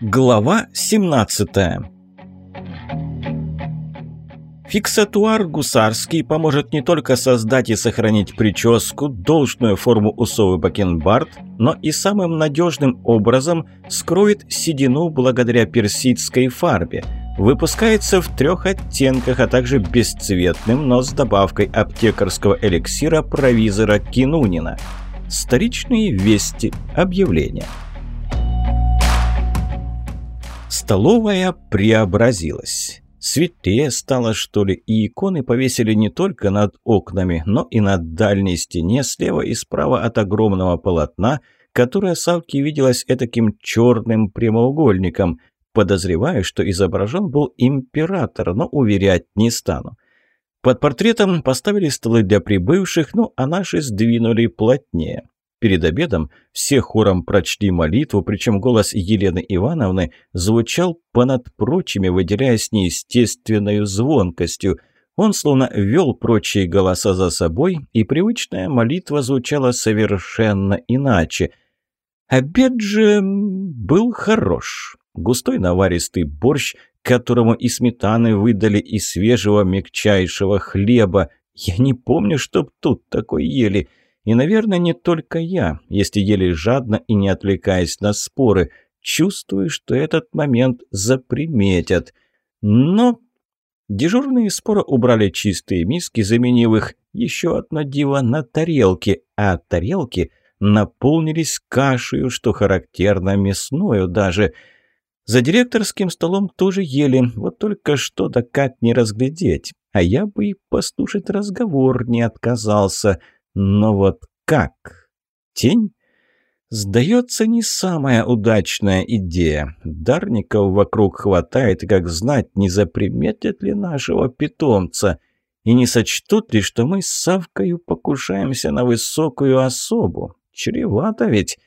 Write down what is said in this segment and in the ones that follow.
Глава 17 Фиксатуар гусарский поможет не только создать и сохранить прическу, должную форму усовы бакенбард, но и самым надежным образом скроет седину благодаря персидской фарбе. Выпускается в трех оттенках, а также бесцветным, но с добавкой аптекарского эликсира провизора Кинунина. Старичные вести, объявления. Столовая преобразилась. Светлее стало, что ли, и иконы повесили не только над окнами, но и на дальней стене слева и справа от огромного полотна, которое Савке виделось этаким черным прямоугольником. Подозреваю, что изображен был император, но уверять не стану. Под портретом поставили столы для прибывших, ну а наши сдвинули плотнее. Перед обедом все хором прочли молитву, причем голос Елены Ивановны звучал понад прочими, выделяясь неестественной звонкостью. Он словно вел прочие голоса за собой, и привычная молитва звучала совершенно иначе. Обед же был хорош. Густой наваристый борщ, которому и сметаны выдали, и свежего мягчайшего хлеба. Я не помню, чтоб тут такой ели – и, наверное, не только я, если ели жадно и не отвлекаясь на споры, чувствую, что этот момент заприметят. Но дежурные споро убрали чистые миски, заменив их еще одно диво на тарелки, а тарелки наполнились кашею, что характерно мясною даже. За директорским столом тоже ели, вот только что да как не разглядеть. А я бы и послушать разговор не отказался – но вот как? Тень? Сдается не самая удачная идея. Дарников вокруг хватает, как знать, не заприметят ли нашего питомца. И не сочтут ли, что мы с Савкою покушаемся на высокую особу. Чревато ведь.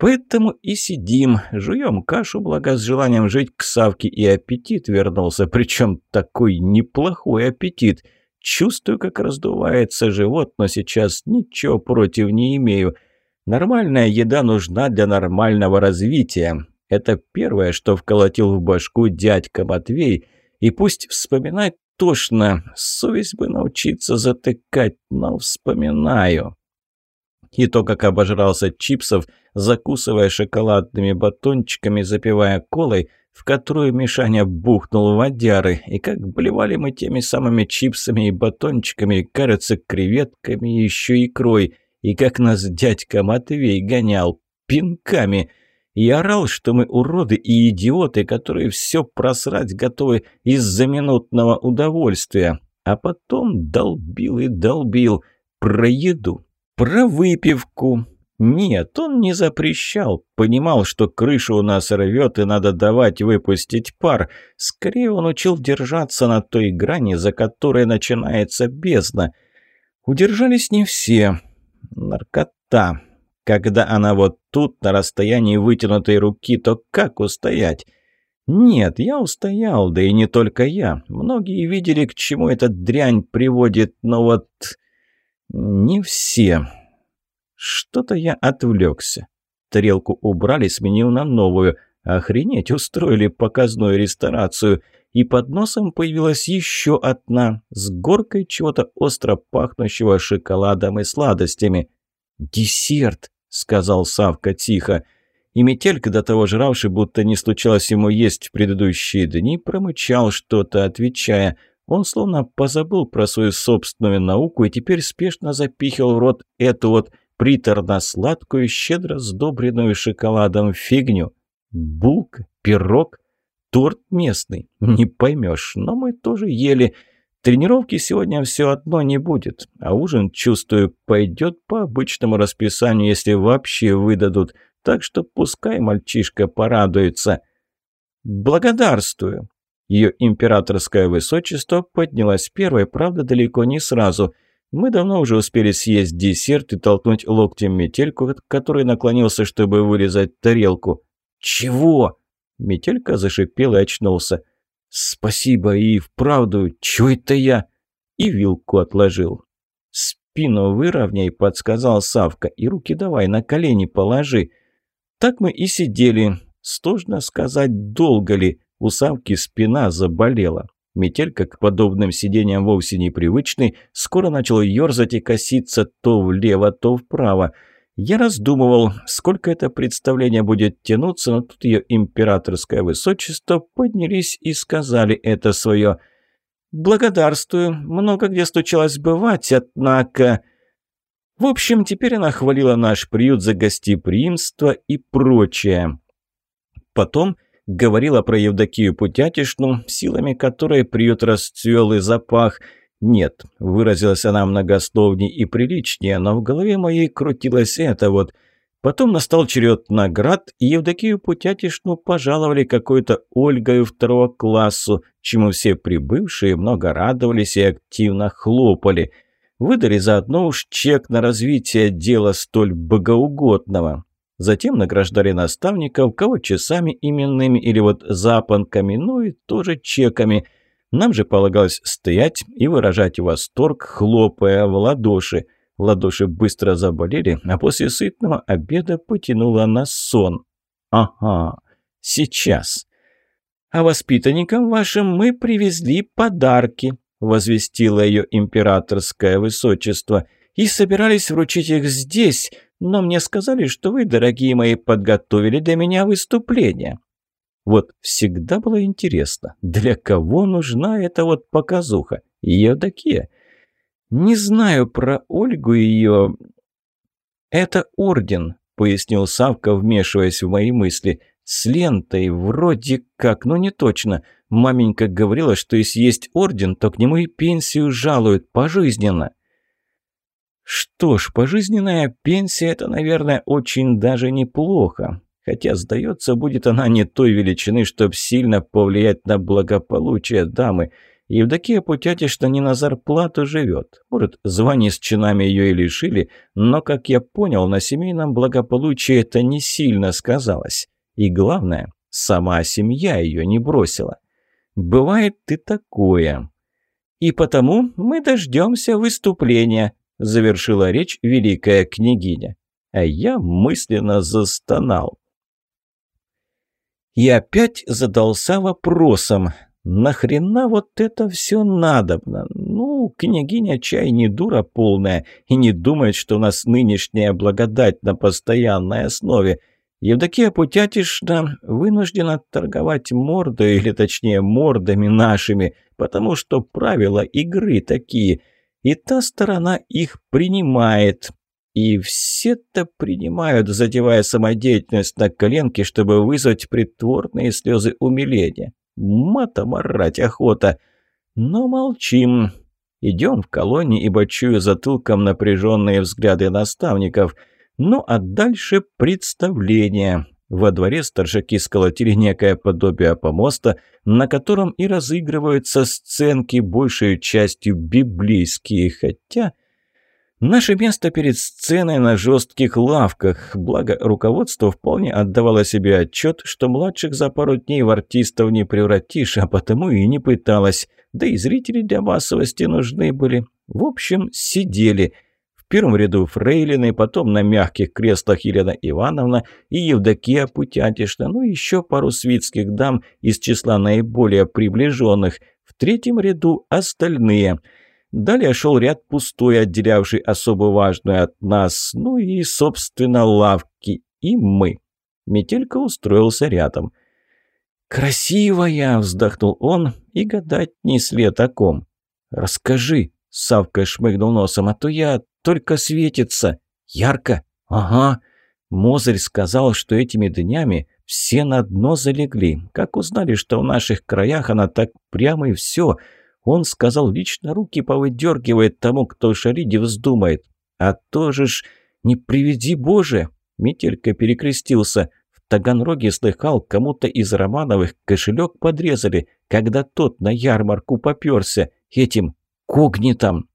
Поэтому и сидим, жуем кашу, благо с желанием жить к Савке и аппетит вернулся, причем такой неплохой аппетит – Чувствую, как раздувается живот, но сейчас ничего против не имею. Нормальная еда нужна для нормального развития. Это первое, что вколотил в башку дядька Матвей. И пусть вспоминать тошно, совесть бы научиться затыкать, но вспоминаю. И то, как обожрался чипсов, закусывая шоколадными батончиками, запивая колой – в которую Мишаня бухнул водяры, и как блевали мы теми самыми чипсами и батончиками, кажется, креветками и еще икрой, и как нас дядька Матвей гонял пинками. И орал, что мы уроды и идиоты, которые все просрать готовы из-за минутного удовольствия, а потом долбил и долбил про еду, про выпивку, нет, он не запрещал. Понимал, что крышу у нас рвет и надо давать выпустить пар. Скорее он учил держаться на той грани, за которой начинается бездна. Удержались не все. Наркота. Когда она вот тут, на расстоянии вытянутой руки, то как устоять? Нет, я устоял, да и не только я. Многие видели, к чему эта дрянь приводит, но вот... Не все. Что-то я отвлекся. Тарелку убрали, сменил на новую. Охренеть, устроили показную ресторацию. И под носом появилась еще одна, с горкой чего-то остро пахнущего шоколадом и сладостями. «Десерт!» — сказал Савка тихо. И Метелька, до того жравший, будто не случалось ему есть в предыдущие дни, промычал что-то, отвечая. Он словно позабыл про свою собственную науку и теперь спешно запихивал в рот эту вот приторно-сладкую, щедро сдобренную шоколадом фигню. Булка, пирог, торт местный. Не поймешь, но мы тоже ели. Тренировки сегодня все одно не будет, а ужин, чувствую, пойдет по обычному расписанию, если вообще выдадут. Так что пускай мальчишка порадуется. Благодарствую. Ее императорское высочество поднялась первой, правда, далеко не сразу – мы давно уже успели съесть десерт и толкнуть локтем метельку, который наклонился, чтобы вырезать тарелку. «Чего?» Метелька зашипел и очнулся. «Спасибо, и вправду, чё это я?» И вилку отложил. «Спину выровняй», — подсказал Савка, — «и руки давай на колени положи». Так мы и сидели. Сложно сказать, долго ли. У Савки спина заболела. Метель, как к подобным сидениям вовсе непривычный, скоро начал ерзать и коситься то влево, то вправо. Я раздумывал, сколько это представление будет тянуться, но тут ее императорское высочество поднялись и сказали это свое. «Благодарствую, много где случалось бывать, однако...» В общем, теперь она хвалила наш приют за гостеприимство и прочее. Потом говорила про Евдокию Путятишну, силами которой приют расцвел и запах. Нет, выразилась она многословней и приличнее, но в голове моей крутилось это вот. Потом настал черед наград, и Евдокию Путятишну пожаловали какой-то Ольгою второго классу, чему все прибывшие много радовались и активно хлопали – Выдали заодно уж чек на развитие дела столь богоугодного. Затем награждали наставников, кого часами именными или вот запонками, ну и тоже чеками. Нам же полагалось стоять и выражать восторг, хлопая в ладоши. Ладоши быстро заболели, а после сытного обеда потянуло на сон. Ага, сейчас. А воспитанникам вашим мы привезли подарки, – возвестило ее императорское высочество. «И собирались вручить их здесь, но мне сказали, что вы, дорогие мои, подготовили для меня выступление». Вот всегда было интересно, для кого нужна эта вот показуха? Евдокия? Не знаю про Ольгу и ее... Это орден, пояснил Савка, вмешиваясь в мои мысли. С лентой вроде как, но не точно. Маменька говорила, что если есть орден, то к нему и пенсию жалуют пожизненно. Что ж, пожизненная пенсия – это, наверное, очень даже неплохо. Хотя, сдается, будет она не той величины, чтобы сильно повлиять на благополучие дамы. Евдокия Путятишна не на зарплату живет. Может, звание с чинами ее и лишили, но, как я понял, на семейном благополучии это не сильно сказалось. И главное, сама семья ее не бросила. Бывает и такое. И потому мы дождемся выступления, завершила речь великая княгиня. А я мысленно застонал. И опять задался вопросом, нахрена вот это все надобно? Ну, княгиня чай не дура полная и не думает, что у нас нынешняя благодать на постоянной основе. Евдокия Путятишна вынуждена торговать мордой, или точнее мордами нашими, потому что правила игры такие, и та сторона их принимает. И все-то принимают, задевая самодеятельность на коленке, чтобы вызвать притворные слезы умиления. Мата марать охота. Но молчим. Идем в колонии, ибо чую затылком напряженные взгляды наставников – ну а дальше представление. Во дворе старшаки сколотили некое подобие помоста, на котором и разыгрываются сценки, большей частью библейские, хотя... Наше место перед сценой на жестких лавках, благо руководство вполне отдавало себе отчет, что младших за пару дней в артистов не превратишь, а потому и не пыталась. Да и зрители для массовости нужны были. В общем, сидели – первом ряду фрейлины, потом на мягких креслах Елена Ивановна и Евдокия Путятишна, ну еще пару свитских дам из числа наиболее приближенных. В третьем ряду остальные. Далее шел ряд пустой, отделявший особо важную от нас, ну и, собственно, лавки. И мы. Метелька устроился рядом. «Красивая!» – вздохнул он, и гадать не след о ком. «Расскажи!» – Савка шмыгнул носом, а то я только светится. Ярко? Ага. Мозырь сказал, что этими днями все на дно залегли. Как узнали, что в наших краях она так прямо и все. Он сказал, лично руки повыдергивает тому, кто шарить вздумает. А тоже ж, не приведи Боже. Метелька перекрестился. В Таганроге слыхал, кому-то из Романовых кошелек подрезали, когда тот на ярмарку поперся этим когнитом.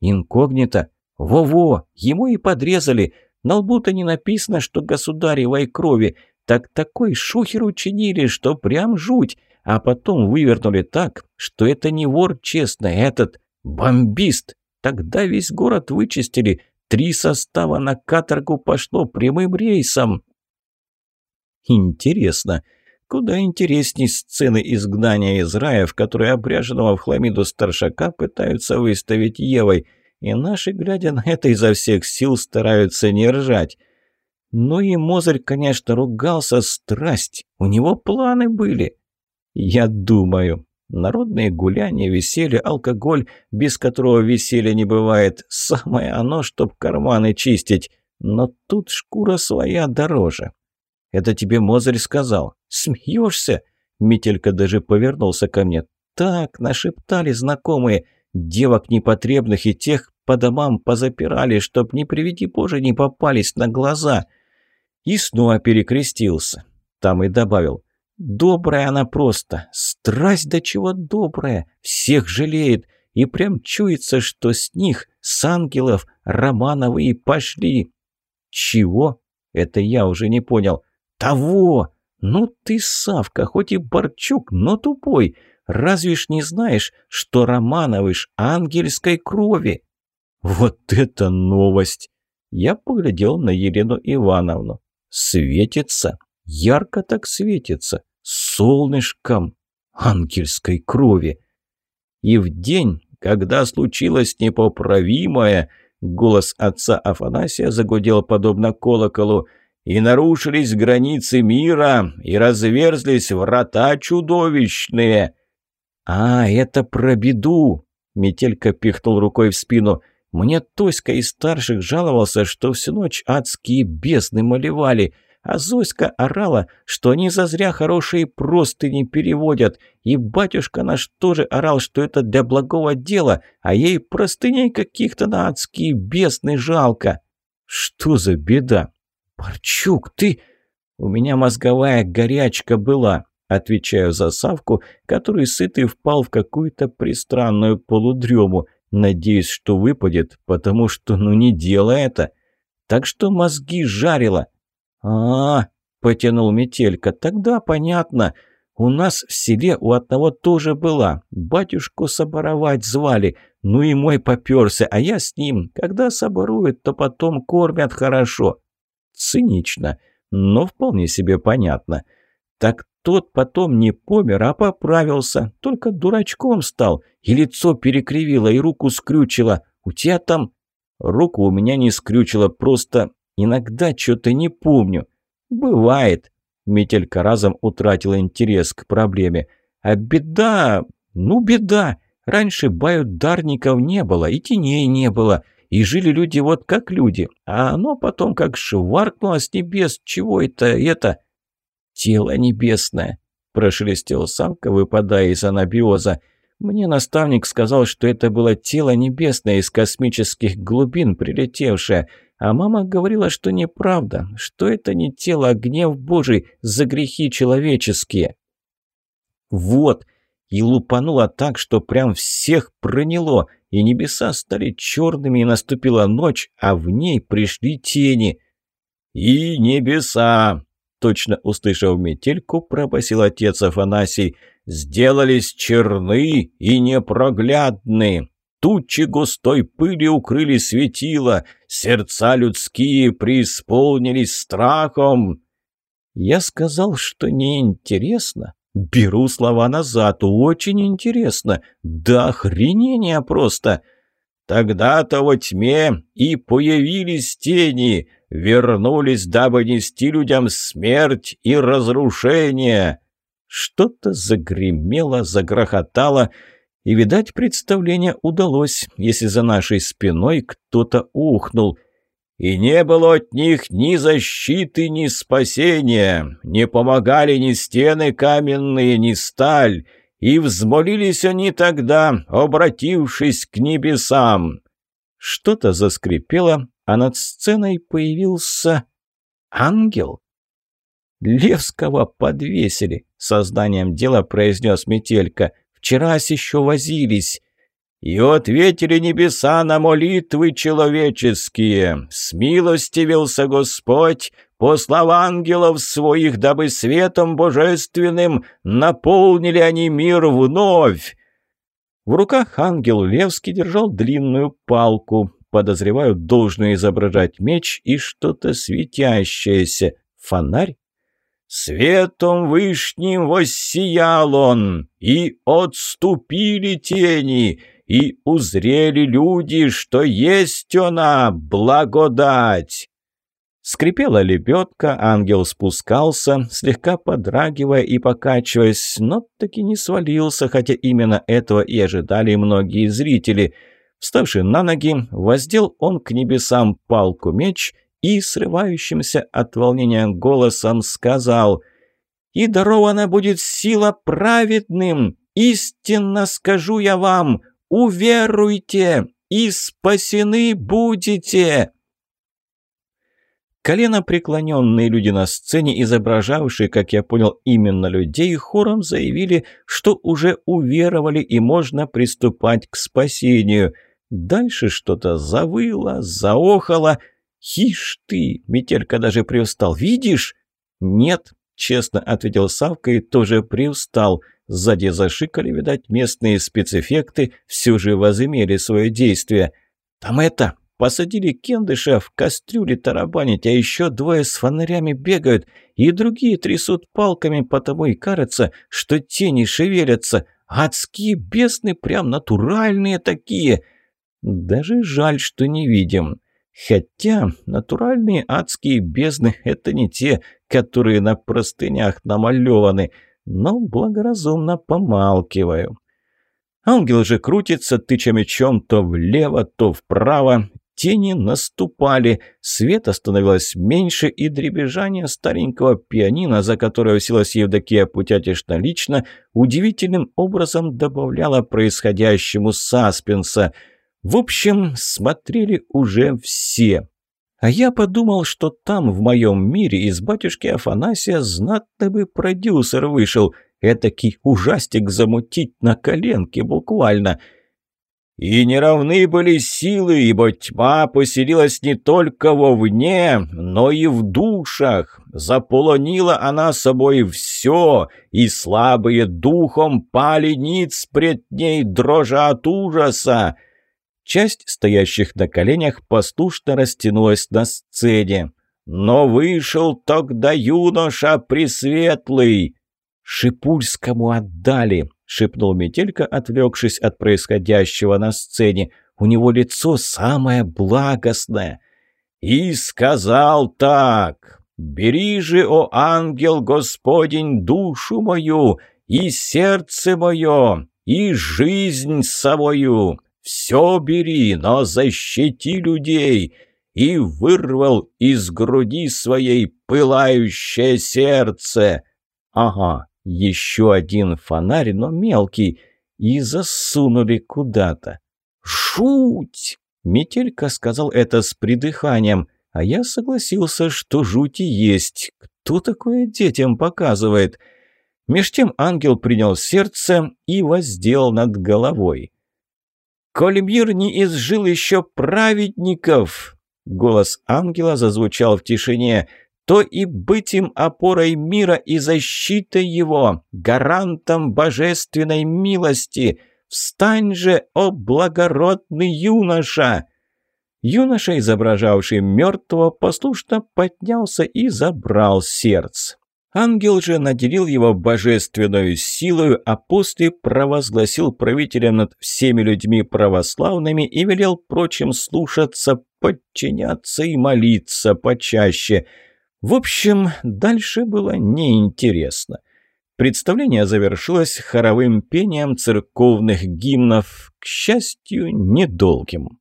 Инкогнито? Во-во, ему и подрезали. На лбу-то не написано, что государевой крови. Так такой шухер учинили, что прям жуть. А потом вывернули так, что это не вор честно, этот бомбист. Тогда весь город вычистили. Три состава на каторгу пошло прямым рейсом. Интересно. Куда интересней сцены изгнания из рая, в которой обряженного в хламиду старшака пытаются выставить Евой. И наши, глядя на это, изо всех сил стараются не ржать. Ну и Мозырь, конечно, ругался страсть. У него планы были. Я думаю, Народные гуляния, веселье, алкоголь, без которого веселья не бывает. Самое оно, чтоб карманы чистить. Но тут шкура своя дороже. Это тебе Мозырь сказал. Смеешься? Метелька даже повернулся ко мне. Так, нашептали знакомые. Девок непотребных и тех по домам позапирали, чтоб, не приведи Боже, не попались на глаза. И снова перекрестился. Там и добавил. Добрая она просто, страсть до чего добрая, всех жалеет, и прям чуется, что с них, с ангелов, Романовы и пошли. Чего? Это я уже не понял. Того! Ну ты, Савка, хоть и Борчук, но тупой. Разве ж не знаешь, что Романовы ж ангельской крови? Вот это новость! Я поглядел на Елену Ивановну. Светится, ярко так светится солнышком ангельской крови. И в день, когда случилось непоправимое, голос отца Афанасия загудел подобно колоколу, и нарушились границы мира, и разверзлись врата чудовищные. «А, это про беду!» — Метелька пихнул рукой в спину. «Мне Тоська из старших жаловался, что всю ночь адские бездны малевали». А Зоська орала, что они зазря хорошие простыни переводят. И батюшка наш тоже орал, что это для благого дела, а ей простыней каких-то на адские бесны жалко. Что за беда? Парчук, ты... У меня мозговая горячка была, отвечаю за Савку, который сытый впал в какую-то пристранную полудрему. Надеюсь, что выпадет, потому что ну не дело это. Так что мозги жарило а, -а, потянул Метелька. «Тогда понятно. У нас в селе у одного тоже была. Батюшку соборовать звали. Ну и мой попёрся, а я с ним. Когда соборуют, то потом кормят хорошо». Цинично, но вполне себе понятно. Так тот потом не помер, а поправился. Только дурачком стал. И лицо перекривило, и руку скрючило. У тебя там... Руку у меня не скрючило, просто Иногда что-то не помню. Бывает. Метелька разом утратила интерес к проблеме. А беда... Ну, беда. Раньше баюдарников не было, и теней не было. И жили люди вот как люди. А оно потом как шваркнуло с небес. Чего это, это... Тело небесное, прошелестел самка, выпадая из анабиоза. Мне наставник сказал, что это было тело небесное из космических глубин прилетевшее. А мама говорила, что неправда, что это не тело, а гнев Божий за грехи человеческие. Вот, и лупануло так, что прям всех проняло, и небеса стали черными, и наступила ночь, а в ней пришли тени. «И небеса!» — точно услышав метельку, пробасил отец Афанасий. «Сделались черны и непроглядны!» Тучи густой пыли укрыли светило, сердца людские преисполнились страхом. Я сказал, что неинтересно. Беру слова назад, очень интересно. Да охренения просто. Тогда-то во тьме и появились тени, вернулись, дабы нести людям смерть и разрушение. Что-то загремело, загрохотало, и, видать, представление удалось, если за нашей спиной кто-то ухнул. И не было от них ни защиты, ни спасения, не помогали ни стены каменные, ни сталь, и взмолились они тогда, обратившись к небесам. Что-то заскрипело, а над сценой появился ангел. «Левского подвесили», — сознанием дела произнес Метелька. Вчерась еще возились. И ответили небеса на молитвы человеческие. Смилостивился Господь, послав ангелов своих, дабы светом божественным наполнили они мир вновь. В руках ангел Левский держал длинную палку. Подозреваю, должно изображать меч и что-то светящееся. Фонарь? Светом вышним воссиял он, и отступили тени, и узрели люди, что есть она, благодать. Скрипела лебедка, ангел спускался, слегка подрагивая и покачиваясь, но таки не свалился, хотя именно этого и ожидали многие зрители. Вставший на ноги, воздел он к небесам палку-меч и срывающимся от волнения голосом сказал «И дарована будет сила праведным! Истинно скажу я вам, уверуйте, и спасены будете!» Колено преклоненные люди на сцене, изображавшие, как я понял, именно людей, хором заявили, что уже уверовали и можно приступать к спасению. Дальше что-то завыло, заохало – «Хишь ты!» – Метелька даже привстал. «Видишь?» «Нет», – честно ответил Савка и тоже привстал. Сзади зашикали, видать, местные спецэффекты все же возымели свое действие. «Там это, посадили кендыша в кастрюле тарабанить, а еще двое с фонарями бегают, и другие трясут палками, потому и кажется, что тени шевелятся. Адские бесны, прям натуральные такие. Даже жаль, что не видим». Хотя натуральные адские бездны – это не те, которые на простынях намалеваны, но благоразумно помалкиваю. Ангел же крутится, тыча мечом то влево, то вправо. Тени наступали, света становилось меньше, и дребезжание старенького пианино, за которое уселась Евдокия Путятишна лично, удивительным образом добавляло происходящему саспенса – в общем, смотрели уже все. А я подумал, что там, в моем мире, из батюшки Афанасия знатно бы продюсер вышел. Этакий ужастик замутить на коленке буквально. И неравны были силы, ибо тьма поселилась не только вовне, но и в душах. Заполонила она собой все, и слабые духом пали ниц пред ней, дрожа от ужаса. Часть стоящих на коленях послушно растянулась на сцене. «Но вышел тогда юноша пресветлый!» «Шипульскому отдали!» — шепнул Метелька, отвлекшись от происходящего на сцене. «У него лицо самое благостное!» «И сказал так!» «Бери же, о ангел Господень, душу мою, и сердце мое, и жизнь свою, все бери, но защити людей!» И вырвал из груди своей пылающее сердце. Ага, еще один фонарь, но мелкий, и засунули куда-то. «Жуть!» — Метелька сказал это с придыханием, а я согласился, что жути есть. Кто такое детям показывает? Меж тем ангел принял сердце и воздел над головой. «Коль мир не изжил еще праведников!» Голос ангела зазвучал в тишине. «То и быть им опорой мира и защитой его, гарантом божественной милости! Встань же, о благородный юноша!» Юноша, изображавший мертвого, послушно поднялся и забрал сердце. Ангел же наделил его божественную силою, а после провозгласил правителем над всеми людьми православными и велел прочим слушаться, подчиняться и молиться почаще. В общем, дальше было неинтересно. Представление завершилось хоровым пением церковных гимнов, к счастью, недолгим.